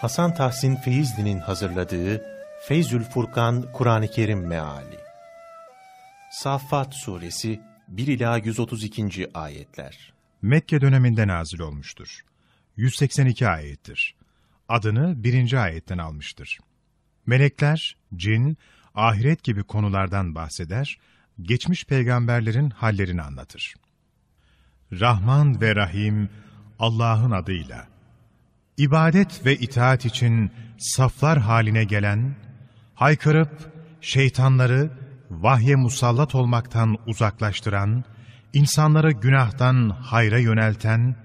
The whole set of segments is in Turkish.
Hasan Tahsin Feyzli'nin hazırladığı Feyzül Furkan Kur'an-ı Kerim Meali Saffat Suresi 1 ila 132. ayetler. Mekke döneminde nazil olmuştur. 182 ayettir. Adını birinci ayetten almıştır. Melekler, cin, ahiret gibi konulardan bahseder, geçmiş peygamberlerin hallerini anlatır. Rahman ve Rahim Allah'ın adıyla. İbadet ve itaat için saflar haline gelen, haykırıp şeytanları vahye musallat olmaktan uzaklaştıran, insanları günahtan hayra yönelten,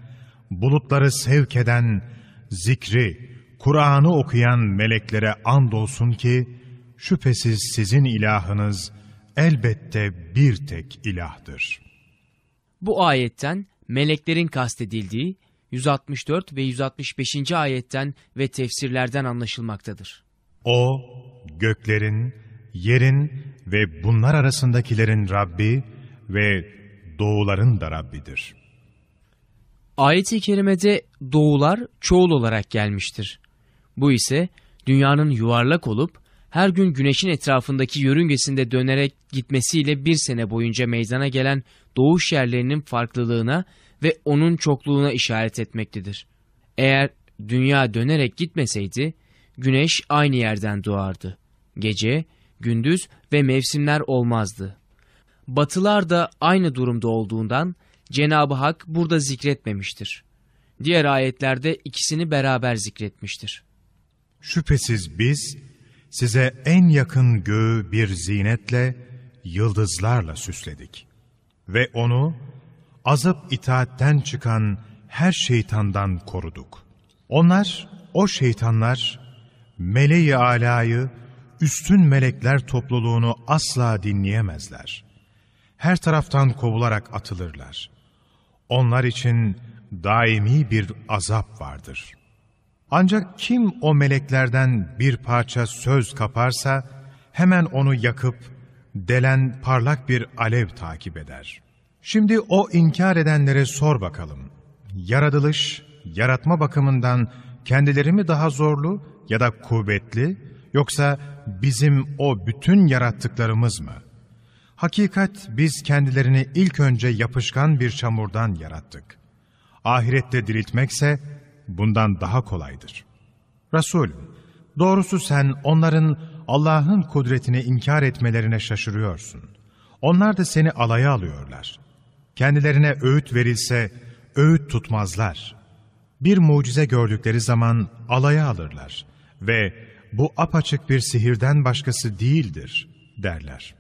bulutları sevk eden, zikri, Kur'an'ı okuyan meleklere andolsun ki, şüphesiz sizin ilahınız elbette bir tek ilahdır. Bu ayetten meleklerin kastedildiği 164 ve 165. ayetten ve tefsirlerden anlaşılmaktadır. O, göklerin, yerin ve bunlar arasındakilerin Rabbi ve doğuların da Rabbidir. Ayet-i kerimede doğular çoğul olarak gelmiştir. Bu ise dünyanın yuvarlak olup her gün güneşin etrafındaki yörüngesinde dönerek gitmesiyle bir sene boyunca meydana gelen doğuş yerlerinin farklılığına ve onun çokluğuna işaret etmektedir. Eğer dünya dönerek gitmeseydi, güneş aynı yerden doğardı. Gece, gündüz ve mevsimler olmazdı. Batılar da aynı durumda olduğundan Cenab-ı Hak burada zikretmemiştir. Diğer ayetlerde ikisini beraber zikretmiştir. Şüphesiz biz size en yakın göğü bir zinetle, yıldızlarla süsledik. Ve onu azıp itaatten çıkan her şeytandan koruduk. Onlar, o şeytanlar, meleği alayı, üstün melekler topluluğunu asla dinleyemezler. Her taraftan kovularak atılırlar. Onlar için daimi bir azap vardır. Ancak kim o meleklerden bir parça söz kaparsa, hemen onu yakıp, delen parlak bir alev takip eder. Şimdi o inkar edenlere sor bakalım. Yaratılış, yaratma bakımından kendileri mi daha zorlu ya da kuvvetli, yoksa bizim o bütün yarattıklarımız mı? Hakikat biz kendilerini ilk önce yapışkan bir çamurdan yarattık. Ahirette diriltmekse bundan daha kolaydır. Resulüm, doğrusu sen onların Allah'ın kudretini inkar etmelerine şaşırıyorsun. Onlar da seni alaya alıyorlar. Kendilerine öğüt verilse öğüt tutmazlar. Bir mucize gördükleri zaman alaya alırlar ve bu apaçık bir sihirden başkası değildir derler.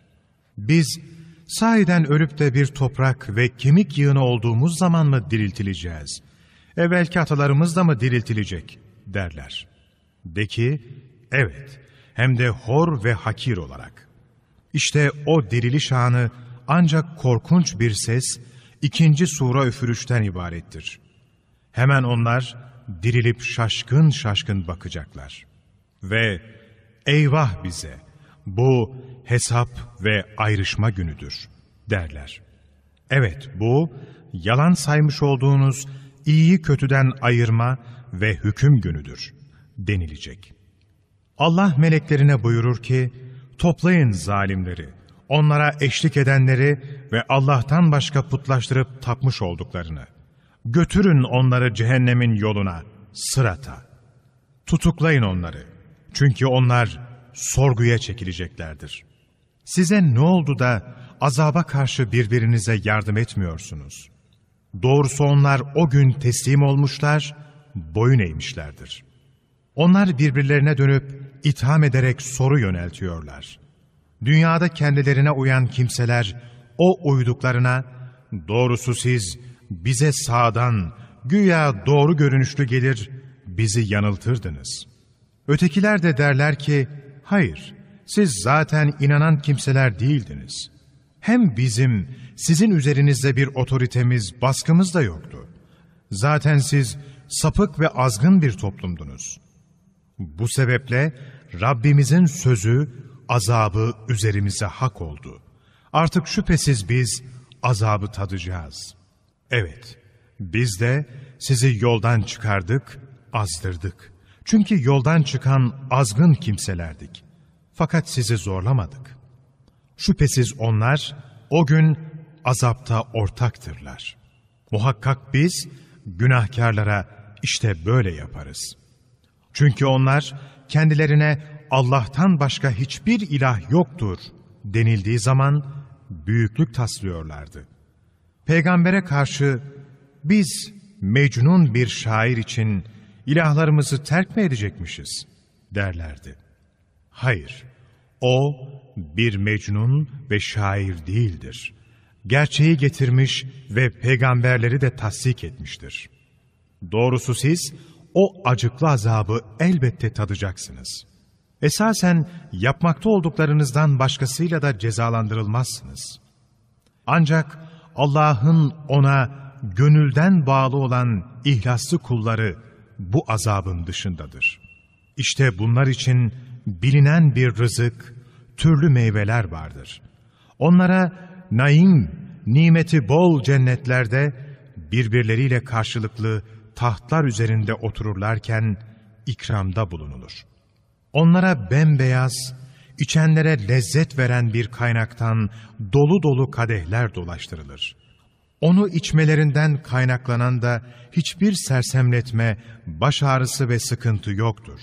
Biz sahiden ölüp de bir toprak ve kemik yığını olduğumuz zaman mı diriltileceğiz? Evvelki atalarımız da mı diriltilecek derler. De ki evet hem de hor ve hakir olarak. İşte o diriliş anı ancak korkunç bir ses ikinci sura üfürüşten ibarettir. Hemen onlar dirilip şaşkın şaşkın bakacaklar. Ve eyvah bize bu hesap ve ayrışma günüdür derler. Evet bu yalan saymış olduğunuz iyiyi kötüden ayırma ve hüküm günüdür denilecek. Allah meleklerine buyurur ki, toplayın zalimleri, onlara eşlik edenleri ve Allah'tan başka putlaştırıp tapmış olduklarını. Götürün onları cehennemin yoluna, sırata. Tutuklayın onları. Çünkü onlar sorguya çekileceklerdir. Size ne oldu da azaba karşı birbirinize yardım etmiyorsunuz? Doğrusu onlar o gün teslim olmuşlar, boyun eğmişlerdir. Onlar birbirlerine dönüp itham ederek soru yöneltiyorlar. Dünyada kendilerine uyan kimseler o uyduklarına doğrusu siz bize sağdan güya doğru görünüşlü gelir bizi yanıltırdınız. Ötekiler de derler ki hayır siz zaten inanan kimseler değildiniz. Hem bizim sizin üzerinizde bir otoritemiz, baskımız da yoktu. Zaten siz sapık ve azgın bir toplumdunuz. Bu sebeple Rabbimizin sözü, azabı üzerimize hak oldu. Artık şüphesiz biz azabı tadacağız. Evet, biz de sizi yoldan çıkardık, azdırdık. Çünkü yoldan çıkan azgın kimselerdik. Fakat sizi zorlamadık. Şüphesiz onlar o gün azapta ortaktırlar. Muhakkak biz günahkarlara işte böyle yaparız. Çünkü onlar kendilerine Allah'tan başka hiçbir ilah yoktur denildiği zaman büyüklük taslıyorlardı. Peygambere karşı biz mecnun bir şair için ilahlarımızı terk mi edecekmişiz derlerdi. Hayır, o bir mecnun ve şair değildir. Gerçeği getirmiş ve peygamberleri de tasdik etmiştir. Doğrusu siz o acıklı azabı elbette tadacaksınız. Esasen yapmakta olduklarınızdan başkasıyla da cezalandırılmazsınız. Ancak Allah'ın ona gönülden bağlı olan ihlaslı kulları bu azabın dışındadır. İşte bunlar için bilinen bir rızık, türlü meyveler vardır. Onlara naim, nimeti bol cennetlerde birbirleriyle karşılıklı tahtlar üzerinde otururlarken ikramda bulunulur. Onlara bembeyaz, içenlere lezzet veren bir kaynaktan dolu dolu kadehler dolaştırılır. Onu içmelerinden kaynaklanan da hiçbir sersemletme, baş ağrısı ve sıkıntı yoktur.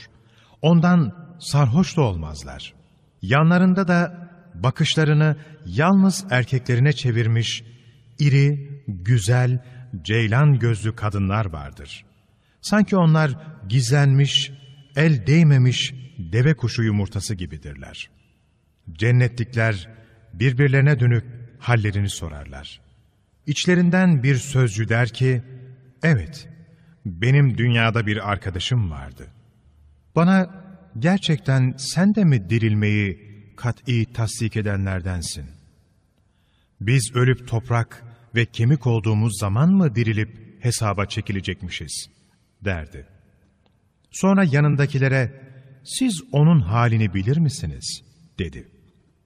Ondan sarhoş da olmazlar. Yanlarında da bakışlarını yalnız erkeklerine çevirmiş, iri, güzel, ceylan gözlü kadınlar vardır. Sanki onlar gizlenmiş, el değmemiş deve kuşu yumurtası gibidirler. Cennetlikler birbirlerine dönüp hallerini sorarlar. İçlerinden bir sözcü der ki, evet, benim dünyada bir arkadaşım vardı. Bana gerçekten sen de mi dirilmeyi kat'i tasdik edenlerdensin? Biz ölüp toprak ve kemik olduğumuz zaman mı dirilip hesaba çekilecekmişiz? derdi. Sonra yanındakilere, siz onun halini bilir misiniz? dedi.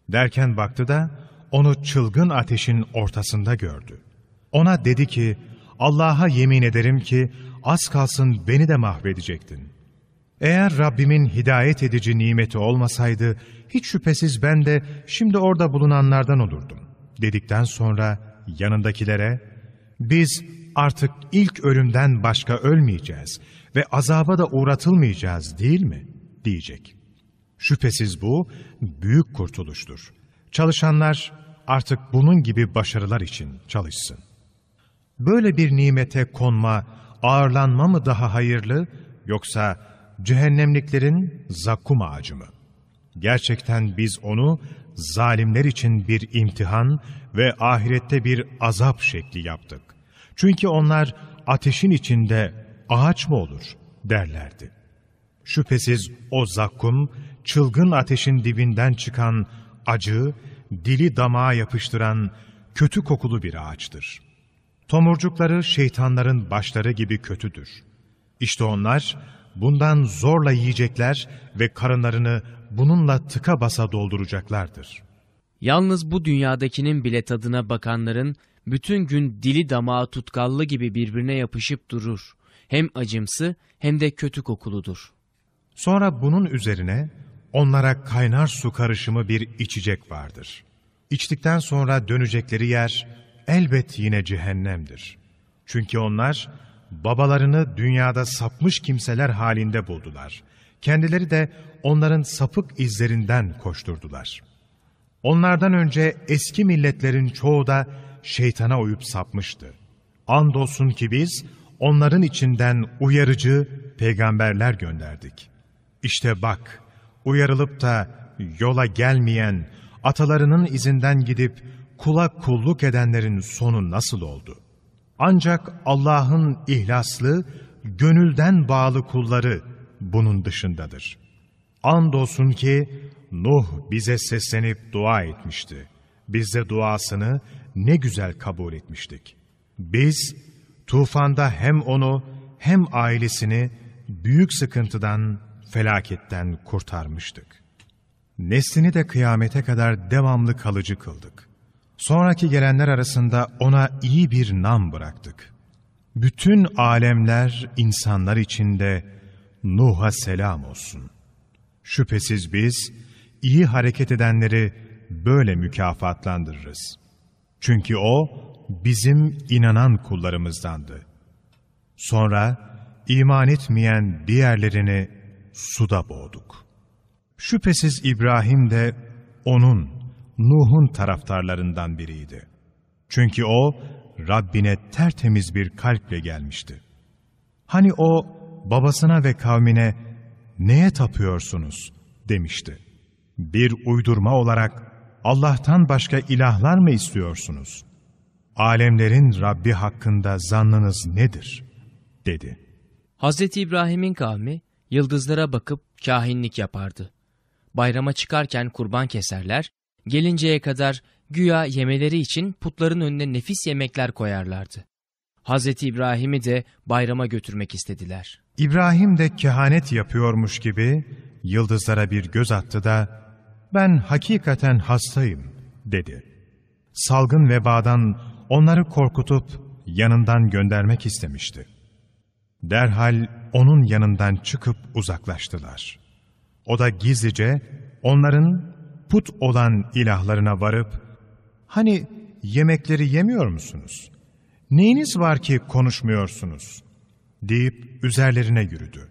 Derken baktı da onu çılgın ateşin ortasında gördü. Ona dedi ki, Allah'a yemin ederim ki az kalsın beni de mahvedecektin. Eğer Rabbimin hidayet edici nimeti olmasaydı, hiç şüphesiz ben de şimdi orada bulunanlardan olurdum. Dedikten sonra yanındakilere, biz artık ilk ölümden başka ölmeyeceğiz ve azaba da uğratılmayacağız değil mi? Diyecek. Şüphesiz bu büyük kurtuluştur. Çalışanlar artık bunun gibi başarılar için çalışsın. Böyle bir nimete konma, ağırlanma mı daha hayırlı yoksa cehennemliklerin zakkum ağacı mı? Gerçekten biz onu zalimler için bir imtihan ve ahirette bir azap şekli yaptık. Çünkü onlar ateşin içinde ağaç mı olur derlerdi. Şüphesiz o zakkum, çılgın ateşin dibinden çıkan acı, dili damağa yapıştıran kötü kokulu bir ağaçtır. Tomurcukları şeytanların başları gibi kötüdür. İşte onlar bundan zorla yiyecekler ve karınlarını bununla tıka basa dolduracaklardır. Yalnız bu dünyadakinin bile tadına bakanların bütün gün dili damağı tutkallı gibi birbirine yapışıp durur. Hem acımsı hem de kötü kokuludur. Sonra bunun üzerine onlara kaynar su karışımı bir içecek vardır. İçtikten sonra dönecekleri yer elbet yine cehennemdir. Çünkü onlar babalarını dünyada sapmış kimseler halinde buldular. Kendileri de onların sapık izlerinden koşturdular. Onlardan önce eski milletlerin çoğu da şeytana uyup sapmıştı. Andolsun ki biz onların içinden uyarıcı peygamberler gönderdik. İşte bak, uyarılıp da yola gelmeyen, atalarının izinden gidip kula kulluk edenlerin sonu nasıl oldu? Ancak Allah'ın ihlaslı, gönülden bağlı kulları bunun dışındadır. Andolsun ki Nuh bize seslenip dua etmişti. Biz de duasını ne güzel kabul etmiştik. Biz tufanda hem onu hem ailesini büyük sıkıntıdan, felaketten kurtarmıştık. Neslini de kıyamete kadar devamlı kalıcı kıldık. Sonraki gelenler arasında ona iyi bir nam bıraktık. Bütün alemler insanlar içinde Nuh'a selam olsun. Şüphesiz biz iyi hareket edenleri böyle mükafatlandırırız. Çünkü o bizim inanan kullarımızdandı. Sonra iman etmeyen diğerlerini suda boğduk. Şüphesiz İbrahim de onun, Nuh'un taraftarlarından biriydi. Çünkü o Rabbine tertemiz bir kalple gelmişti. Hani o babasına ve kavmine neye tapıyorsunuz demişti. Bir uydurma olarak Allah'tan başka ilahlar mı istiyorsunuz? Alemlerin Rabbi hakkında zannınız nedir? dedi. Hz. İbrahim'in kavmi yıldızlara bakıp kahinlik yapardı. Bayrama çıkarken kurban keserler, gelinceye kadar güya yemeleri için putların önüne nefis yemekler koyarlardı. Hz. İbrahim'i de bayrama götürmek istediler. İbrahim de kehanet yapıyormuş gibi yıldızlara bir göz attı da ben hakikaten hastayım dedi. Salgın vebadan onları korkutup yanından göndermek istemişti. Derhal onun yanından çıkıp uzaklaştılar. O da gizlice onların put olan ilahlarına varıp, ''Hani yemekleri yemiyor musunuz? Neyiniz var ki konuşmuyorsunuz?'' deyip üzerlerine yürüdü.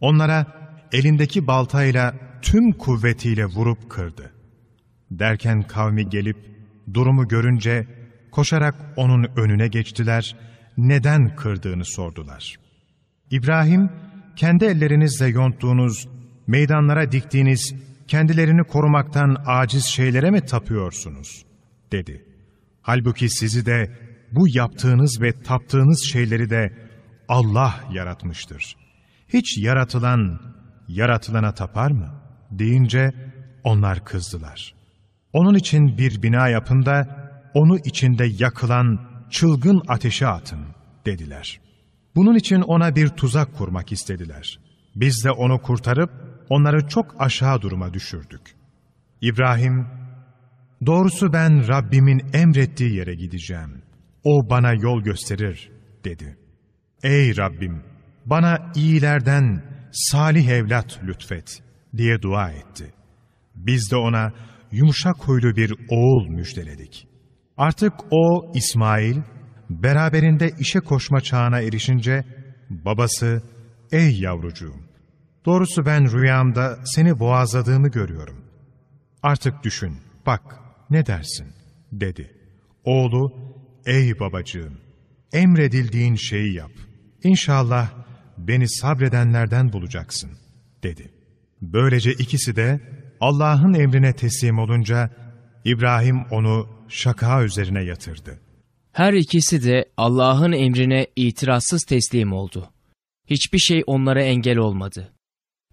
Onlara elindeki baltayla tüm kuvvetiyle vurup kırdı. Derken kavmi gelip durumu görünce koşarak onun önüne geçtiler, neden kırdığını sordular.'' İbrahim, kendi ellerinizle yonttuğunuz, meydanlara diktiğiniz, kendilerini korumaktan aciz şeylere mi tapıyorsunuz? dedi. Halbuki sizi de, bu yaptığınız ve taptığınız şeyleri de Allah yaratmıştır. Hiç yaratılan, yaratılana tapar mı? deyince onlar kızdılar. Onun için bir bina yapın da, onu içinde yakılan çılgın ateşe atın dediler.'' Bunun için ona bir tuzak kurmak istediler. Biz de onu kurtarıp onları çok aşağı duruma düşürdük. İbrahim, doğrusu ben Rabbimin emrettiği yere gideceğim. O bana yol gösterir, dedi. Ey Rabbim, bana iyilerden salih evlat lütfet, diye dua etti. Biz de ona yumuşak huylu bir oğul müjdeledik. Artık o İsmail, beraberinde işe koşma çağına erişince babası ''Ey yavrucuğum, doğrusu ben rüyamda seni boğazladığımı görüyorum. Artık düşün, bak ne dersin?'' dedi. Oğlu ''Ey babacığım, emredildiğin şeyi yap. İnşallah beni sabredenlerden bulacaksın.'' dedi. Böylece ikisi de Allah'ın emrine teslim olunca İbrahim onu şaka üzerine yatırdı. Her ikisi de Allah'ın emrine itirazsız teslim oldu. Hiçbir şey onlara engel olmadı.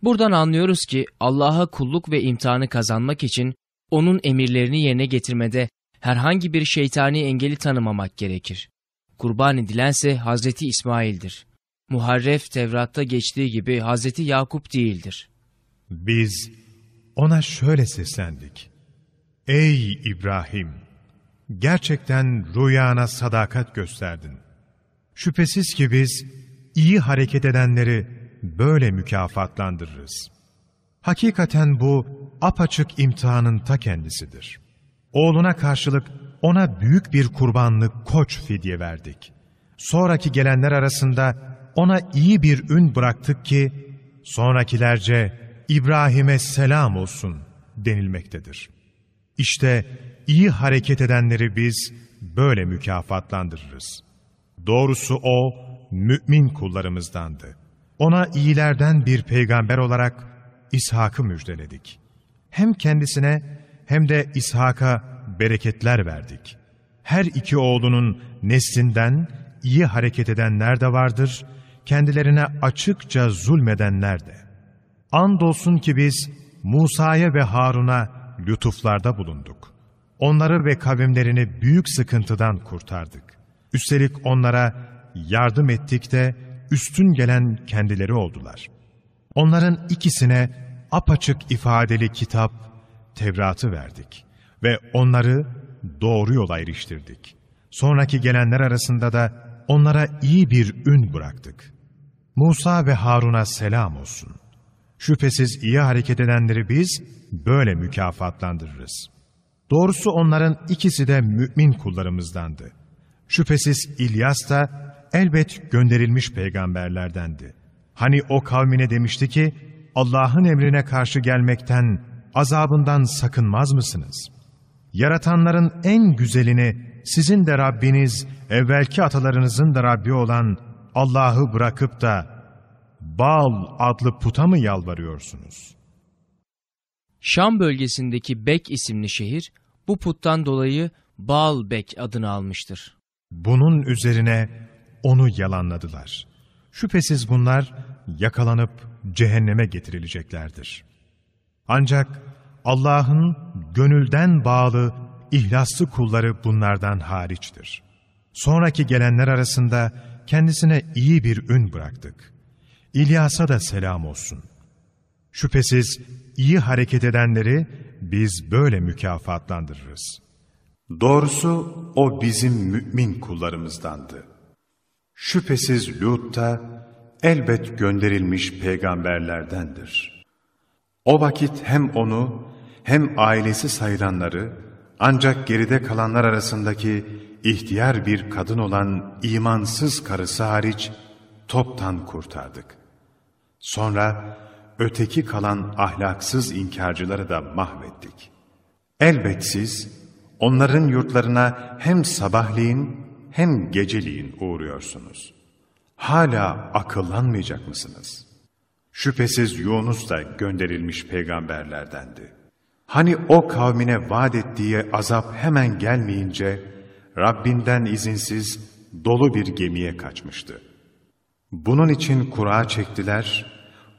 Buradan anlıyoruz ki Allah'a kulluk ve imtihanı kazanmak için onun emirlerini yerine getirmede herhangi bir şeytani engeli tanımamak gerekir. Kurban edilense Hazreti İsmail'dir. Muharref Tevrat'ta geçtiği gibi Hazreti Yakup değildir. Biz ona şöyle seslendik. Ey İbrahim! Gerçekten rüyana sadakat gösterdin. Şüphesiz ki biz iyi hareket edenleri böyle mükafatlandırırız. Hakikaten bu apaçık imtihanın ta kendisidir. Oğluna karşılık ona büyük bir kurbanlık koç fidye verdik. Sonraki gelenler arasında ona iyi bir ün bıraktık ki, sonrakilerce İbrahim'e selam olsun denilmektedir. İşte iyi hareket edenleri biz böyle mükafatlandırırız. Doğrusu o, mümin kullarımızdandı. Ona iyilerden bir peygamber olarak İshak'ı müjdeledik. Hem kendisine hem de İshak'a bereketler verdik. Her iki oğlunun neslinden iyi hareket edenler de vardır, kendilerine açıkça zulmedenler de. Andolsun ki biz Musa'ya ve Harun'a lütuflarda bulunduk. Onları ve kavimlerini büyük sıkıntıdan kurtardık. Üstelik onlara yardım ettik de üstün gelen kendileri oldular. Onların ikisine apaçık ifadeli kitap, Tevrat'ı verdik ve onları doğru yola eriştirdik. Sonraki gelenler arasında da onlara iyi bir ün bıraktık. Musa ve Harun'a selam olsun. Şüphesiz iyi hareket edenleri biz böyle mükafatlandırırız. Doğrusu onların ikisi de mümin kullarımızdandı. Şüphesiz İlyas da elbet gönderilmiş peygamberlerdendi. Hani o kavmine demişti ki, Allah'ın emrine karşı gelmekten, azabından sakınmaz mısınız? Yaratanların en güzelini sizin de Rabbiniz, evvelki atalarınızın da Rabbi olan Allah'ı bırakıp da Baal adlı puta mı yalvarıyorsunuz? Şam bölgesindeki Bek isimli şehir bu puttan dolayı Baal Bek adını almıştır. Bunun üzerine onu yalanladılar. Şüphesiz bunlar yakalanıp cehenneme getirileceklerdir. Ancak Allah'ın gönülden bağlı, ihlaslı kulları bunlardan hariçtir. Sonraki gelenler arasında kendisine iyi bir ün bıraktık. İlyas'a da selam olsun. Şüphesiz iyi hareket edenleri biz böyle mükafatlandırırız. Doğrusu o bizim mümin kullarımızdandı. Şüphesiz Lut da elbet gönderilmiş peygamberlerdendir. O vakit hem onu hem ailesi sayılanları ancak geride kalanlar arasındaki ihtiyar bir kadın olan imansız karısı hariç toptan kurtardık. Sonra öteki kalan ahlaksız inkarcıları da mahvettik. Elbet siz onların yurtlarına hem sabahleyin hem geceliğin uğruyorsunuz. Hala akıllanmayacak mısınız? Şüphesiz Yunus da gönderilmiş peygamberlerdendi. Hani o kavmine vaat ettiği azap hemen gelmeyince Rabbinden izinsiz dolu bir gemiye kaçmıştı. Bunun için kura çektiler,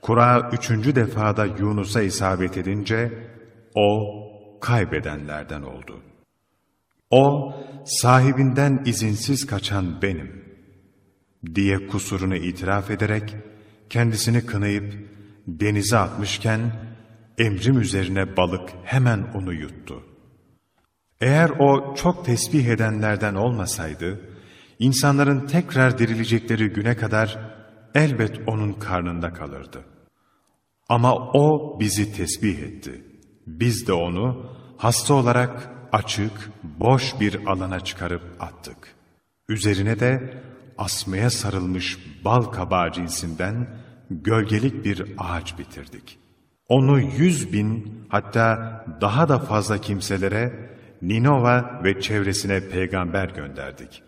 kura üçüncü defada Yunus'a isabet edince o kaybedenlerden oldu. O sahibinden izinsiz kaçan benim diye kusurunu itiraf ederek kendisini kınayıp denize atmışken emrim üzerine balık hemen onu yuttu. Eğer o çok tesbih edenlerden olmasaydı, insanların tekrar dirilecekleri güne kadar elbet onun karnında kalırdı. Ama o bizi tesbih etti. Biz de onu hasta olarak açık, boş bir alana çıkarıp attık. Üzerine de asmaya sarılmış bal kabağı cinsinden gölgelik bir ağaç bitirdik. Onu yüz bin hatta daha da fazla kimselere Ninova ve çevresine peygamber gönderdik.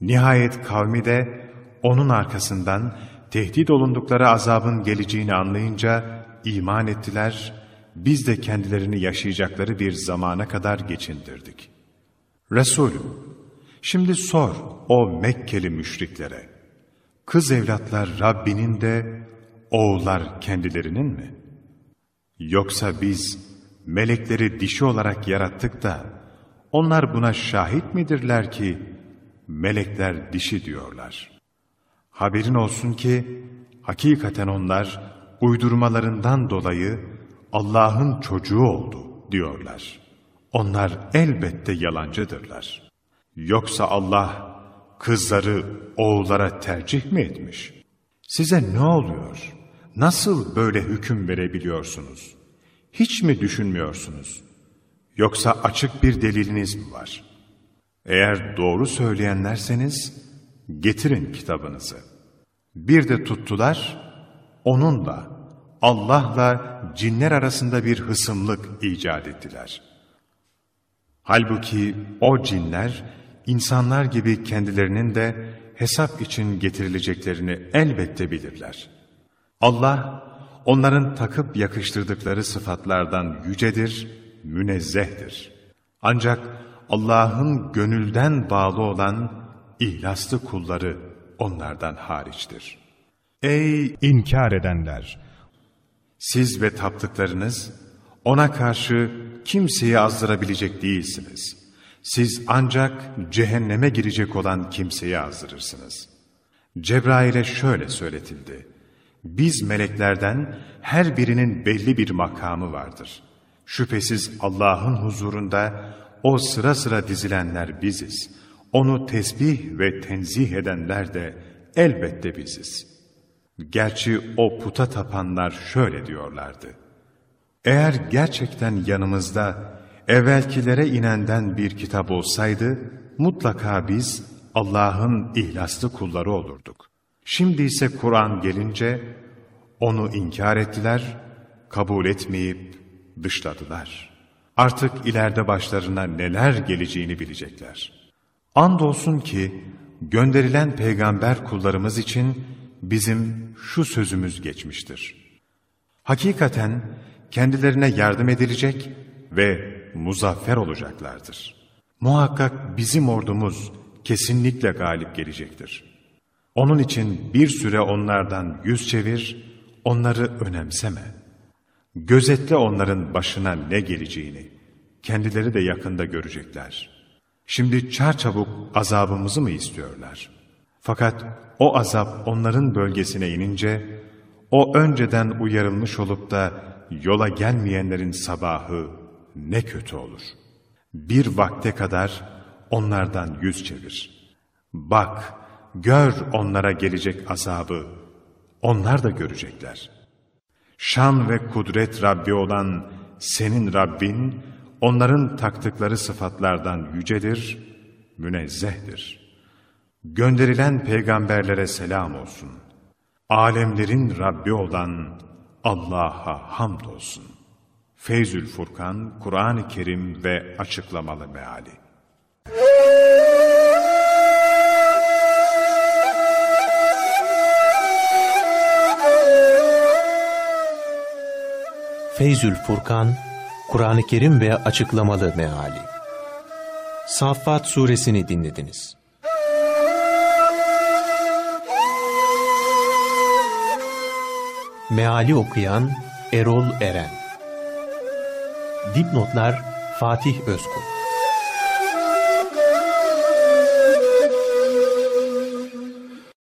Nihayet kavmi de onun arkasından tehdit olundukları azabın geleceğini anlayınca iman ettiler, biz de kendilerini yaşayacakları bir zamana kadar geçindirdik. Resulüm, şimdi sor o Mekkeli müşriklere, kız evlatlar Rabbinin de oğullar kendilerinin mi? Yoksa biz melekleri dişi olarak yarattık da onlar buna şahit midirler ki melekler dişi diyorlar. Haberin olsun ki hakikaten onlar uydurmalarından dolayı Allah'ın çocuğu oldu diyorlar. Onlar elbette yalancıdırlar. Yoksa Allah kızları oğullara tercih mi etmiş? Size ne oluyor? Nasıl böyle hüküm verebiliyorsunuz? Hiç mi düşünmüyorsunuz? Yoksa açık bir deliliniz mi var? Eğer doğru söyleyenlerseniz getirin kitabınızı. Bir de tuttular, onunla, Allah'la cinler arasında bir hısımlık icat ettiler. Halbuki o cinler, insanlar gibi kendilerinin de hesap için getirileceklerini elbette bilirler. Allah, onların takıp yakıştırdıkları sıfatlardan yücedir, münezzehtir. Ancak Allah'ın gönülden bağlı olan ihlaslı kulları onlardan hariçtir. Ey İnkar edenler! siz ve taptıklarınız ona karşı kimseyi azdırabilecek değilsiniz. Siz ancak cehenneme girecek olan kimseyi azdırırsınız. Cebrail'e şöyle söyletildi. Biz meleklerden her birinin belli bir makamı vardır. Şüphesiz Allah'ın huzurunda o sıra sıra dizilenler biziz. Onu tesbih ve tenzih edenler de elbette biziz. Gerçi o puta tapanlar şöyle diyorlardı. Eğer gerçekten yanımızda evvelkilere inenden bir kitap olsaydı, mutlaka biz Allah'ın ihlaslı kulları olurduk. Şimdi ise Kur'an gelince onu inkar ettiler, kabul etmeyip dışladılar. Artık ileride başlarına neler geleceğini bilecekler. Andolsun ki gönderilen peygamber kullarımız için bizim şu sözümüz geçmiştir. Hakikaten kendilerine yardım edilecek ve muzaffer olacaklardır. Muhakkak bizim ordumuz kesinlikle galip gelecektir. Onun için bir süre onlardan yüz çevir, onları önemseme. Gözetle onların başına ne geleceğini, kendileri de yakında görecekler. Şimdi çarçabuk azabımızı mı istiyorlar? Fakat o azap onların bölgesine inince, o önceden uyarılmış olup da yola gelmeyenlerin sabahı ne kötü olur. Bir vakte kadar onlardan yüz çevir. Bak, gör onlara gelecek azabı. Onlar da görecekler. Şan ve kudret Rabbi olan senin Rabbin, onların taktıkları sıfatlardan yücedir, münezzehtir. Gönderilen peygamberlere selam olsun. Alemlerin Rabbi olan Allah'a hamdolsun. Feyzül Furkan, Kur'an-ı Kerim ve Açıklamalı Meali Feyzül Furkan, Kur'an-ı Kerim ve Açıklamalı Meali. Saffat Suresini dinlediniz. Meali okuyan Erol Eren. Dipnotlar Fatih Özkul